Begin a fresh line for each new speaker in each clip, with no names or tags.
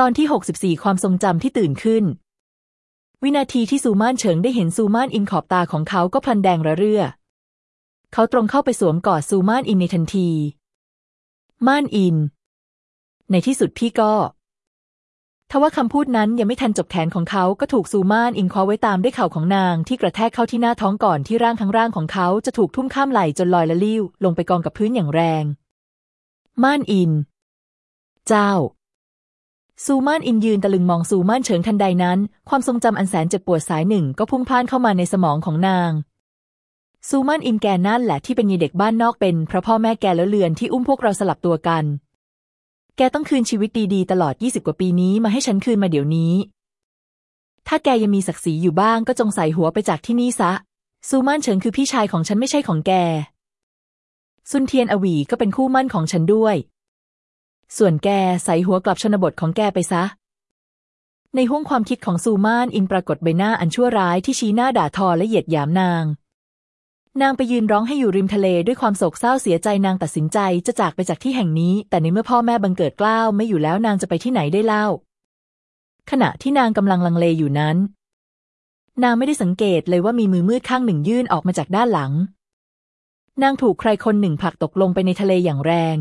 ตอนที่ 64 ความทรงจำที่ตื่นขึ้น วินาทีที่ซูมานเฉิงได้เห็นซูมานอินขอบตาของเขาก็พลันแดงระเรื่อ เขาตรงเข้าไปสวมกอดซูมานอินในทันที ม่านอิน ในที่สุดพี่ก็ทว่าคำพูดนั้นยังไม่ทันจบแขนของเขาก็ถูกซูมานอินคว้าไว้ตามด้วยเข่าของนางที่กระแทกเข้าที่หน้าท้องก่อนที่ร่างทั้งร่างของเขาจะถูกทุ่มข้ามไหล่จนลอยละลิ้วลงไปกองกับพื้นอย่างแรง ม่านอิน เจ้า ซูมานอินยืนตะลึงมองซูมานเฉิงทันใดนั้น ความทรงจำอันแสนเจ็บปวดสายหนึ่งก็พุ่งพ่านเข้ามาในสมองของนาง ซูมานอินแกนั่นแหละที่เป็นยีเด็กบ้านนอกเป็นเพราะพ่อแม่แกแล้วเลือนที่อุ้มพวกเราสลับตัวกัน แกต้องคืนชีวิตดีๆ ตลอดยี่สิบกว่าปีนี้มาให้ฉันคืนมาเดี๋ยวนี้ ถ้าแกยังมีศักดิ์ศรีอยู่บ้างก็จงใส่หัวไปจากที่นี่ซะ ซูมานเฉิงคือพี่ชายของฉันไม่ใช่ของแกซุนเทียนอวีก็เป็นคู่มั่นของฉันด้วย ส่วนแกใส่หัวกลับชนบทของแกไปซะ ในห้วงความคิดของซูมานอินปรากฏใบหน้าอันชั่วร้ายที่ชี้หน้าด่าทอและเหยียดหยามนาง นางไปยืนร้องให้อยู่ริมทะเลด้วยความโศกเศร้าเสียใจนางตัดสินใจจะจากไปจากที่แห่งนี้ แต่ในเมื่อพ่อแม่บังเกิดกล้าวไม่อยู่แล้วนางจะไปที่ไหนได้เล่า ขณะที่นางกำลังลังเลอยู่นั้น นางไม่ได้สังเกตเลยว่ามีมือมืดข้างหนึ่งยื่นออกมาจากด้านหลังนางถูกใครคนหนึ่งผลักตกลงไปในทะเลอย่างแรง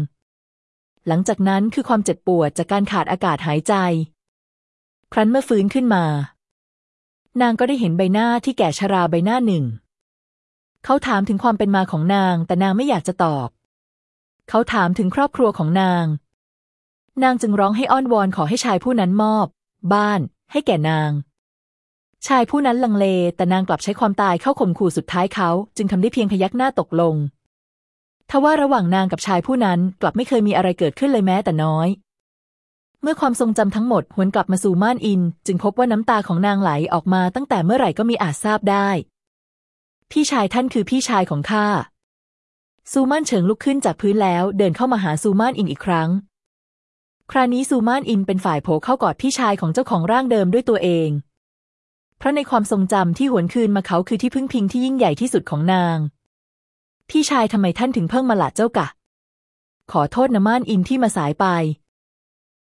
หลังจากนั้นคือความเจ็บปวดจากการขาดอากาศหายใจ ครั้นเมื่อฟื้นขึ้นมา นางก็ได้เห็นใบหน้าที่แก่ชราใบหน้าหนึ่ง เขาถามถึงความเป็นมาของนาง แต่นางไม่อยากจะตอบ เขาถามถึงครอบครัวของนาง นางจึงร้องให้อ้อนวอนขอให้ชายผู้นั้นมอบ บ้าน ให้แก่นาง ชายผู้นั้นลังเล แต่นางกลับใช้ความตายเข้าข่มขู่สุดท้ายเขา จึงทำได้เพียงพยักหน้าตกลง ทว่าระหว่างนางกับชายผู้นั้นกลับไม่เคยมีอะไรเกิดขึ้นเลยแม้แต่น้อย เมื่อความทรงจำทั้งหมดหวนกลับมาสู่ม่านอิน จึงพบว่าน้ำตาของนางไหลออกมาตั้งแต่เมื่อไหร่ก็มีอาจทราบได้ พี่ชายท่านคือพี่ชายของข้าซูมานเฉิงลุกขึ้นจากพื้นแล้วเดินเข้ามาหาซูมานอินอีกครั้ง คราวนี้ซูมานอินเป็นฝ่ายโผเข้ากอดพี่ชายของเจ้าของร่างเดิมด้วยตัวเอง เพราะในความทรงจำที่หวนคืนมาเขาคือที่พึ่งพิงที่ยิ่งใหญ่ที่สุดของนาง พี่ชายทำไมท่านถึงเพิ่งมาหละเจ้ากะ ขอโทษนะม่านอินที่มาสายไป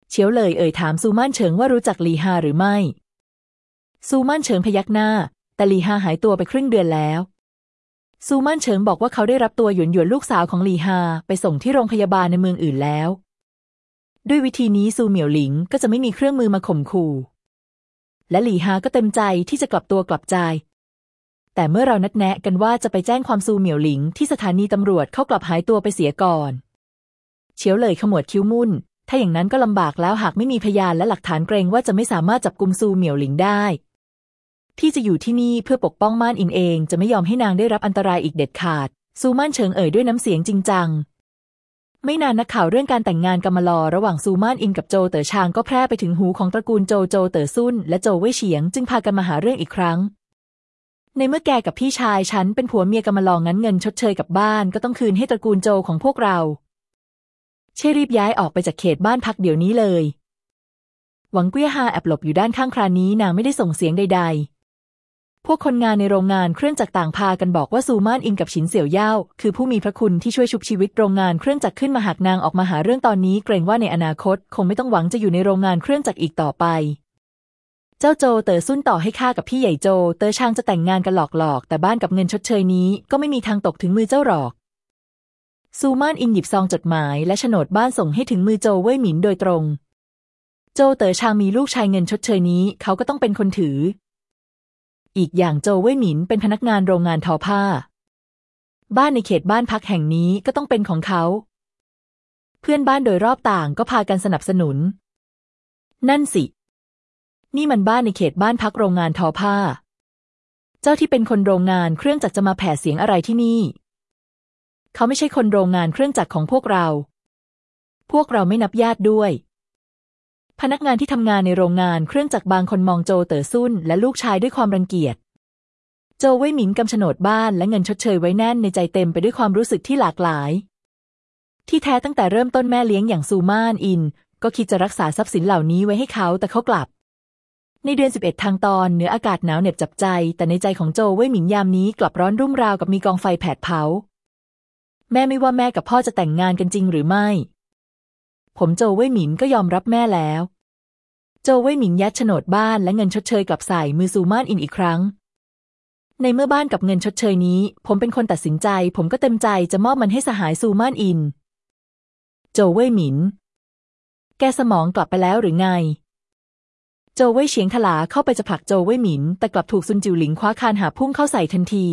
เฉียวเลยเอ่ยถามซูม่านเฉิงว่ารู้จักลีฮาหรือไม่ ซูม่านเฉิงพยักหน้า แต่ลีฮาหายตัวไปครึ่งเดือนแล้ว ซูม่านเฉิงบอกว่าเขาได้รับตัวหยวนหยวนลูกสาวของหลีฮาไปส่งที่โรงพยาบาลในเมืองอื่นแล้ว ด้วยวิธีนี้ซูเหมียวหลิงก็จะไม่มีเครื่องมือมาข่มขู่ และหลีฮาก็เต็มใจที่จะกลับตัวกลับใจ แต่เมื่อเรานัดแนะกันว่าจะไปแจ้งความซูเหมียวหลิง ที่สถานีตำรวจเขากลับหายตัวไปเสียก่อน เฉียวเลยขมวดคิ้วมุ่น ถ้าอย่างนั้นก็ลำบากแล้วหากไม่มีพยานและหลักฐานเกรงว่าจะไม่สามารถจับกุมซูเหมียวหลิงได้พี่จะอยู่ที่นี่เพื่อปกป้องม่านอินเอง จะไม่ยอมให้นางได้รับอันตรายอีกเด็ดขาด ซูม่านเฉิงเอ่ยด้วยน้ำเสียงจริงจัง ไม่นานนักข่าวเรื่องการแต่งงานกำมลอระหว่างซูม่านอินกับโจเต๋อชางก็แพร่ไปถึงหูของตระกูลโจโจเต๋อซุนและโจเว่ยเฉียง จึงพากันมาหาเรื่องอีกครั้ง ในเมื่อแกกับพี่ชายฉันเป็นผัวเมียกำมาลองงั้นเงินชดเชยกับบ้านก็ต้องคืนให้ตระกูลโจของพวกเราเช่รีบย้ายออกไปจากเขตบ้านพักเดี๋ยวนี้เลย หวังเกี้ยฮาแอบหลบอยู่ด้านข้างครานี้นางไม่ได้ส่งเสียงใด ๆ พวกคนงานในโรงงานเครื่องจักรต่างพากันบอกว่าซูมานอิงกับฉินเสี่ยวเย่าคือผู้มีพระคุณที่ช่วยชุบชีวิตโรงงานเครื่องจักรขึ้นมาหากนางออกมาหาเรื่องตอนนี้ เกรงว่าในอนาคต คงไม่ต้องหวังจะอยู่ในโรงงานเครื่องจักรอีกต่อไป เจ้าโจเต๋อซุ่นต่อให้ข้ากับพี่ใหญ่โจ เต๋อชางจะแต่งงานกันหลอกๆ แต่บ้านกับเงินชดเชยนี้ก็ไม่มีทางตกถึงมือเจ้าหรอก ซูมานอินหยิบซองจดหมายและโฉนดบ้านส่งให้ถึงมือโจเว่ยหมินโดยตรง โจเต๋อชางมีลูกชายเงินชดเชยนี้เขาก็ต้องเป็นคนถือ อีกอย่างโจเว่ยหมินเป็นพนักงานโรงงานทอผ้า บ้านในเขตบ้านพักแห่งนี้ก็ต้องเป็นของเขา เพื่อนบ้านโดยรอบต่างก็พากันสนับสนุน นั่นสิ นี่มันบ้านในเขตบ้านพักโรงงานทอผ้า เจ้าที่เป็นคนโรงงานเครื่องจักรจะมาแผ่เสียงอะไรที่นี่ เขาไม่ใช่คนโรงงานเครื่องจักรของพวกเรา พวกเราไม่นับญาติด้วย พนักงานที่ทำงานในโรงงานเครื่องจักรบางคนมองโจเต๋อซุ่นและลูกชายด้วยความรังเกียจโจไว้หมิงกำฉนดบ้านและเงินชดเชยไว้แน่นในใจเต็มไปด้วยความรู้สึกที่หลากหลาย ที่แท้ตั้งแต่เริ่มต้นแม่เลี้ยงอย่างซูมานอิน ก็คิดจะรักษาทรัพย์สินเหล่านี้ไว้ให้เขาแต่เขากลับ ในเดือน 11 ทางตอนเหนืออากาศหนาวเหน็บจับใจ แต่ในใจของโจไว้หมิงยามนี้กลับร้อนรุ่มราวกับมีกองไฟแผดเผา แม่ไม่ว่าแม่กับพ่อจะแต่งงานกันจริงหรือไม่ ผมโจเว่ยหมินก็ยอมรับแม่แล้ว โจเว่ยหมิงยัดโฉนดบ้านและเงินชดเชยกลับใส่มือซูมานอินอีกครั้ง ในเมื่อบ้านกับเงินชดเชยนี้ ผมเป็นคนตัดสินใจ ผมก็เต็มใจจะมอบมันให้สหายซูมานอิน โจเว่ยหมิน แกสมองกลับไปแล้วหรือไง โจวเว่ยเฉียงถลาเข้าไปจะผลักโจวเว่ยหมิน แต่กลับถูกซุนจิวหลิงคว้าคานหาพุ่งเข้าใส่ทันที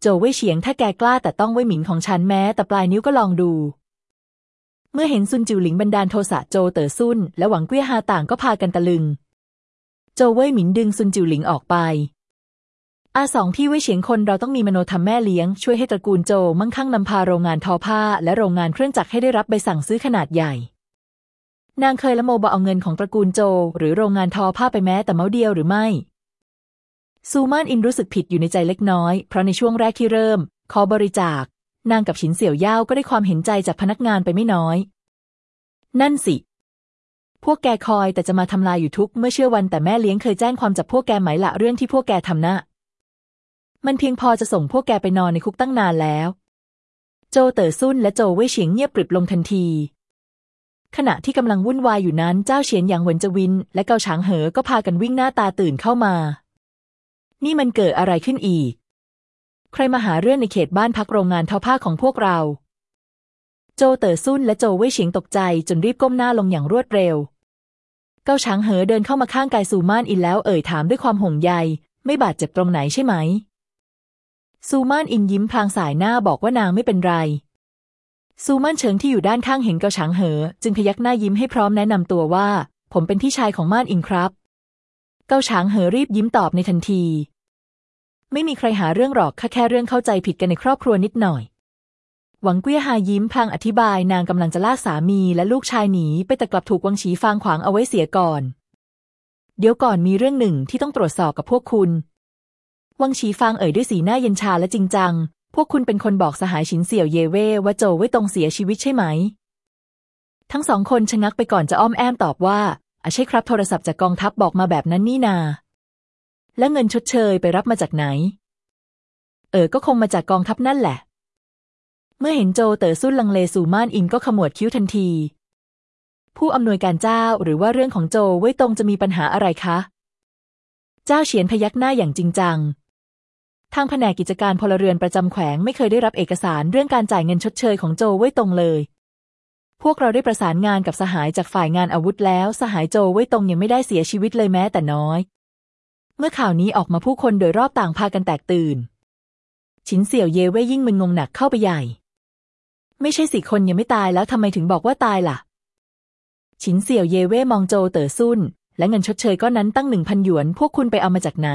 โจวเว่ยเฉียงถ้าแกกล้าแต่ต้องเว่ยหมินของฉันแม้ แต่ปลายนิ้วก็ลองดู เมื่อเห็นซุนจิวหลิงบันดาลโทสะโจเต๋อซุนและหวังเกี้ยฮาต่างก็พากันตะลึง โจวเว่ยหมินดึงซุนจิวหลิงออกไป อาสองพี่เว่ยเฉียงคนเราต้องมีมโนธรรมแม่เลี้ยง ช่วยให้ตระกูลโจมั่งคั่งนำพาโรงงานทอผ้า และโรงงานเครื่องจักรให้ได้รับใบสั่งซื้อขนาดใหญ่ นางเคยละโมบเอาเงินของตระกูลโจ หรือโรงงานทอผ้าไปแม้แต่เมาเดียวหรือไม่ซูมานอินรู้สึกผิดอยู่ในใจเล็กน้อย เพราะในช่วงแรกที่เริ่ม ขอบริจาคนางกับฉินเสี่ยวย่าก็ได้ความเห็นใจจากพนักงานไปไม่น้อย นั่นสิ พวกแกคอยแต่จะมาทำลายอยู่ทุก เมื่อเชื่อวันแต่แม่เลี้ยงเคยแจ้งความจับพวกแกไหมละเรื่องที่พวกแกทำนะ มันเพียงพอจะส่งพวกแกไปนอนในคุกตั้งนานแล้ว โจเต๋อซุ่นและโจเว่ยเฉียงเงียบปริบลงทันที ขณะที่กำลังวุ่นวายอยู่นั้นเจ้าเฉียนหยางเหวินจวิน และเกาฉางเหอก็พากันวิ่งหน้าตาตื่นเข้ามา นี่มันเกิดอะไรขึ้นอีก ใครมาหาเรื่องในเขตบ้านพักโรงงานทอผ้าของพวกเรา โจเต๋อซุนและโจเว่ยเฉียงตกใจจนรีบก้มหน้าลงอย่างรวดเร็ว เกาฉางเหอเดินเข้ามาข้างกายซูมานอินแล้วเอ่ยถามด้วยความห่วงใย ไม่บาดเจ็บตรงไหนใช่ไหมซูมานอินยิ้มพลางสายหน้าบอกว่านางไม่เป็นไร ซูมานเฉิงที่อยู่ด้านข้างเห็นเกาฉางเหอ จึงพยักหน้ายิ้มให้พร้อมแนะนำตัวว่า ผมเป็นพี่ชายของม่านอินครับ เกาฉางเหอรีบยิ้มตอบในทันที ไม่มีใครหาเรื่องหรอกแค่แค่เรื่องเข้าใจผิดกันในครอบครัวนิดหน่อย หวังเกี้ยฮายิ้มพลางอธิบายนางกำลังจะลากสามีและลูกชายหนีไปแต่กลับถูกวังฉีฟางขวางเอาไว้เสียก่อน เดี๋ยวก่อนมีเรื่องหนึ่งที่ต้องตรวจสอบกับพวกคุณ วังฉีฟางเอ่ยด้วยสีหน้าเย็นชาและจริงจัง พวกคุณเป็นคนบอกสหายฉินเสี่ยวเยเว่ว่าโจวไว้ตรงเสียชีวิตใช่ไหม ทั้งสองคนชะงักไปก่อนจะอ้อมแอมตอบว่าอาใช่ครับโทรศัพท์จากกองทัพบอกมาแบบนั้นนี่นา แล้วเงินชดเชยไปรับมาจากไหน เออก็คงมาจากกองทัพนั่นแหละ เมื่อเห็นโจเต๋อซุ่นลังเลสู่ม่านอินก็ขมวดคิ้วทันที ผู้อำนวยการเจ้าหรือว่าเรื่องของโจไว้ตรงจะมีปัญหาอะไรคะ เจ้าเฉียนพยักหน้าอย่างจริงจัง ทางแผนกกิจการพลเรือนประจำแขวงไม่เคยได้รับเอกสารเรื่องการจ่ายเงินชดเชยของโจไว้ตรงเลย พวกเราได้ประสานงานกับสหายจากฝ่ายงานอาวุธแล้ว สหายโจไว้ตรงยังไม่ได้เสียชีวิตเลยแม้แต่น้อย เมื่อข่าวนี้ออกมาผู้คนโดยรอบต่างพากันแตกตื่นฉินเสี่ยวเย่เว่ยยิ่งมึนงงหนักเข้าไปใหญ่ ไม่ใช่สิคนยังไม่ตายแล้วทำไมถึงบอกว่าตายล่ะฉินเสี่ยวเย่เว่ยมองโจเต๋อซุ่นและเงินชดเชยก้อนนั้นตั้งหนึ่งพันหยวน พวกคุณไปเอามาจากไหน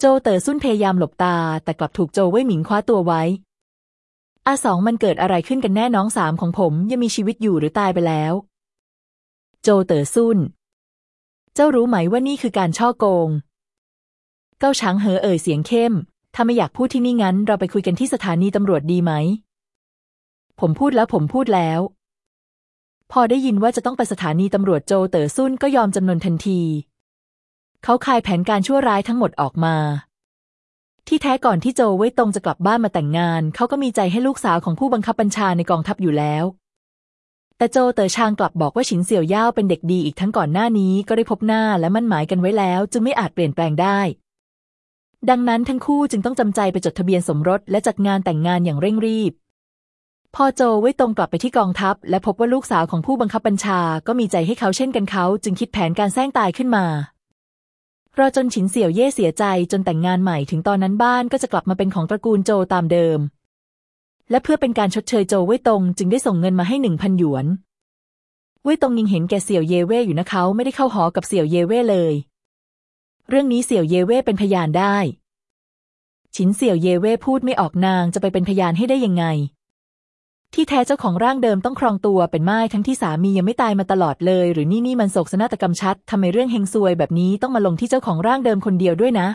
โจเต๋อซุ่นพยายามหลบตา แต่กลับถูกโจเว่ยหมิงคว้าตัวไว้อาสองมันเกิดอะไรขึ้นกันแน่น้องสามของผมยังมีชีวิตอยู่หรือตายไปแล้ว โจเต๋อซุ่น เจ้ารู้ไหมว่านี่คือการช่อโกง เก้าช้างเหอเอ่ยเสียงเข้ม ถ้าไม่อยากพูดที่นี่งั้น เราไปคุยกันที่สถานีตำรวจดีไหม ผมพูดแล้วผมพูดแล้ว พอได้ยินว่าจะต้องไปสถานีตำรวจโจเต๋อซุ่นก็ยอมจำนนทันที เขาคายแผนการชั่วร้ายทั้งหมดออกมา ที่แท้ก่อนที่โจไว้ตงจะกลับบ้านมาแต่งงาน เขาก็มีใจให้ลูกสาวของผู้บังคับบัญชาในกองทัพอยู่แล้ว แต่โจเต๋อชางกลับบอกว่าฉินเสี่ยวย่าวเป็นเด็กดีอีกทั้งก่อนหน้านี้ก็ได้พบหน้าและมั่นหมายกันไว้แล้ว จึงไม่อาจเปลี่ยนแปลงได้ ดังนั้นทั้งคู่จึงต้องจำใจไปจดทะเบียนสมรสและจัดงานแต่งงานอย่างเร่งรีบพอโจไว้ตรงกลับไปที่กองทัพ และพบว่าลูกสาวของผู้บังคับบัญชาก็มีใจให้เขาเช่นกันเขา จึงคิดแผนการแซงตายขึ้นมา รอจนฉินเสี่ยวเย่เสียใจจนแต่งงานใหม่ถึงตอนนั้นบ้านก็จะกลับมาเป็นของตระกูลโจตามเดิม และเพื่อเป็นการชดเชยโจไว้ตรงจึงได้ส่งเงินมาให้หนึ่งพันหยวน เว้ยตรงยังเห็นแก่เสี่ยวเยเว่อยู่นะเขาไม่ได้เข้าหอกับเสี่ยวเยเว่เลย เรื่องนี้เสี่ยวเยเว่เป็นพยานได้ฉินเสี่ยวเยเว่พูดไม่ออกนางจะไปเป็นพยานให้ได้ยังไง ที่แท้เจ้าของร่างเดิมต้องครองตัวเป็นไม้ทั้งที่สามียังไม่ตายมาตลอดเลย หรือนี่นี่มันโศกนาฏกรรมชัดทำไมเรื่องเฮงซวยแบบนี้ต้องมาลงที่เจ้าของร่างเดิมคนเดียวด้วยนะ